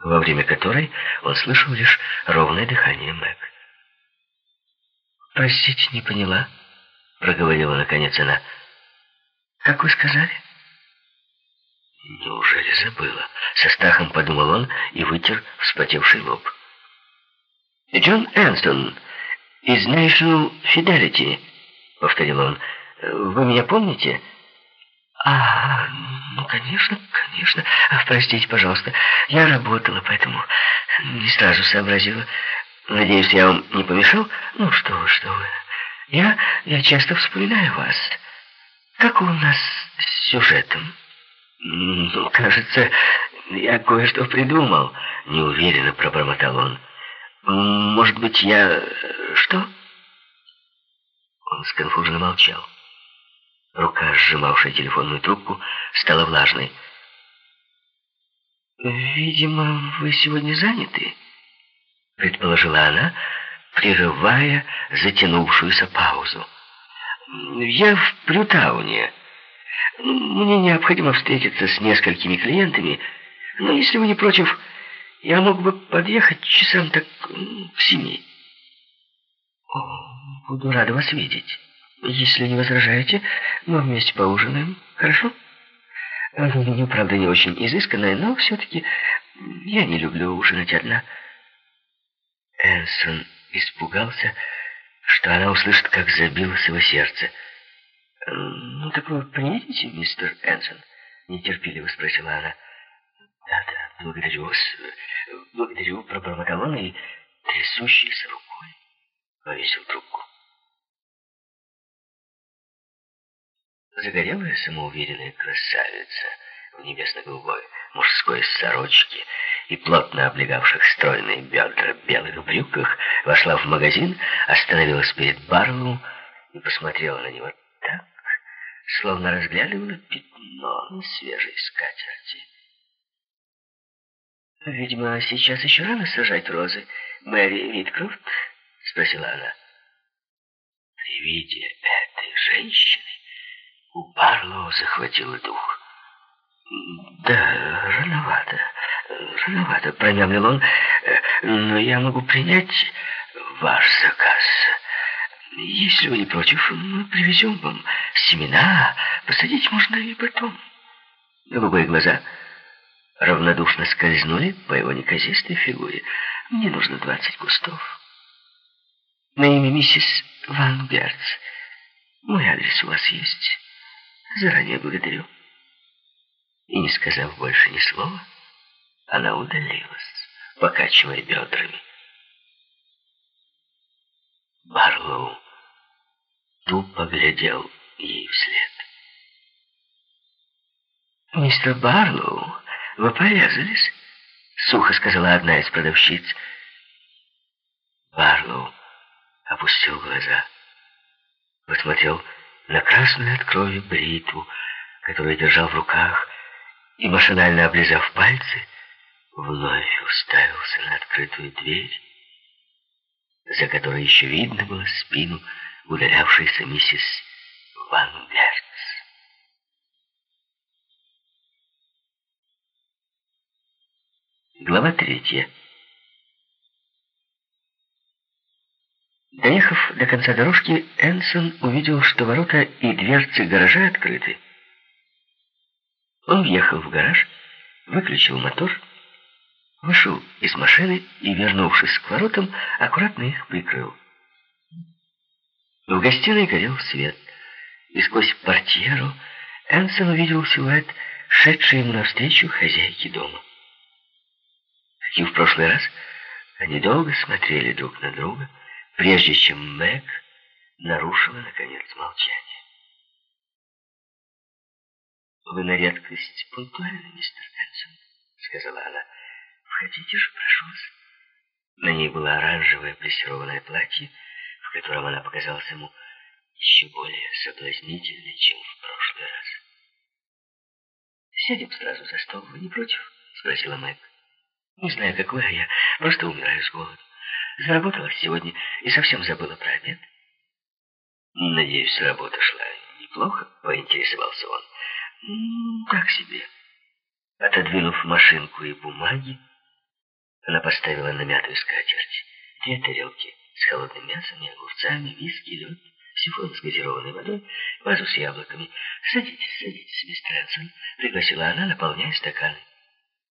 во время которой он слышал лишь ровное дыхание Мэг. «Простите, не поняла», — проговорила наконец она. «Как вы сказали?» «Неужели забыла?» — со страхом подумал он и вытер вспотевший лоб. «Джон Энстон из National Fidelity», — повторил он. «Вы меня помните?» «А, ну, конечно, конечно. Простите, пожалуйста. Я работала, поэтому не сразу сообразила. Надеюсь, я вам не помешал? Ну, что вы, что вы. Я, я часто вспоминаю вас. Как у нас с сюжетом?» «Ну, кажется, я кое-что придумал», — неуверенно пробормотал он. «Может быть, я... что?» Он сконфуженно молчал. Рука, сжимавшая телефонную трубку, стала влажной. «Видимо, вы сегодня заняты?» предположила она, прерывая затянувшуюся паузу. «Я в Прютауне. Мне необходимо встретиться с несколькими клиентами, но если вы не против, я мог бы подъехать часам так в семи». «О, буду рада вас видеть». Если не возражаете, мы вместе поужинаем, хорошо? Меню, правда, не очень изысканное, но все-таки я не люблю ужинать одна. Энсон испугался, что она услышит, как забилось его сердце. «Ну, так вы приедете, мистер Энсон?» — нетерпеливо спросила она. «Да-да, благодарю вас. Благодарю», — пробормотал он и, трясущейся рукой, повесил трубку. Загорелая самоуверенная красавица в небесно-голубой мужской сорочке и плотно облегавших стройные бедра белых брюках вошла в магазин, остановилась перед Барлоу и посмотрела на него так, словно разглядывала пятно на свежей скатерти. «Видимо, сейчас еще рано сажать розы, Мэри Виткрофт?» — спросила она. При виде этой женщины у Барлоу захватило дух. «Да, рановато, рановато», — промямлил он, «но я могу принять ваш заказ. Если вы не против, мы привезем вам семена, посадить можно и потом». Голубые глаза равнодушно скользнули по его неказистой фигуре. «Мне нужно двадцать кустов». «На имя миссис Ван Герц. Мой адрес у вас есть». Заранее благодарю. И не сказав больше ни слова, она удалилась, покачивая бедрами. Барлоу тупо глядел ей вслед. «Мистер Барлоу, вы порезались?» — сухо сказала одна из продавщиц. Барлоу опустил глаза, посмотрел на красную от крови бритву, которую держал в руках, и, машинально облизав пальцы, вновь уставился на открытую дверь, за которой еще видно было спину удалявшейся миссис Ван Герц. Глава третья. Доехав до конца дорожки, Энсон увидел, что ворота и дверцы гаража открыты. Он въехал в гараж, выключил мотор, вышел из машины и, вернувшись к воротам, аккуратно их прикрыл. В гостиной горел свет, и сквозь портьеру Энсон увидел силуэт, шедший ему навстречу хозяйки дома. Как и в прошлый раз, они долго смотрели друг на друга, прежде чем Мэг нарушила, наконец, молчание. «Вы на редкость пунктуальны, мистер Энсон», — сказала она. «Входите же, прошу вас». На ней было оранжевое плессированное платье, в котором она показалась ему еще более соблазнительной, чем в прошлый раз. «Сядем сразу за стол, вы не против?» — спросила Мэг. «Не знаю, как вы, а я просто умираю с голоду». Заработала сегодня и совсем забыла про обед. Надеюсь, работа шла неплохо, поинтересовался он. Так себе. Отодвинув машинку и бумаги, Она поставила на мятую скатерть две тарелки с холодным мясом и огурцами, виски, лед, сифон с газированной водой, вазу с яблоками. «Садитесь, садитесь, мистер Энсон», — пригласила она, наполняя стаканы.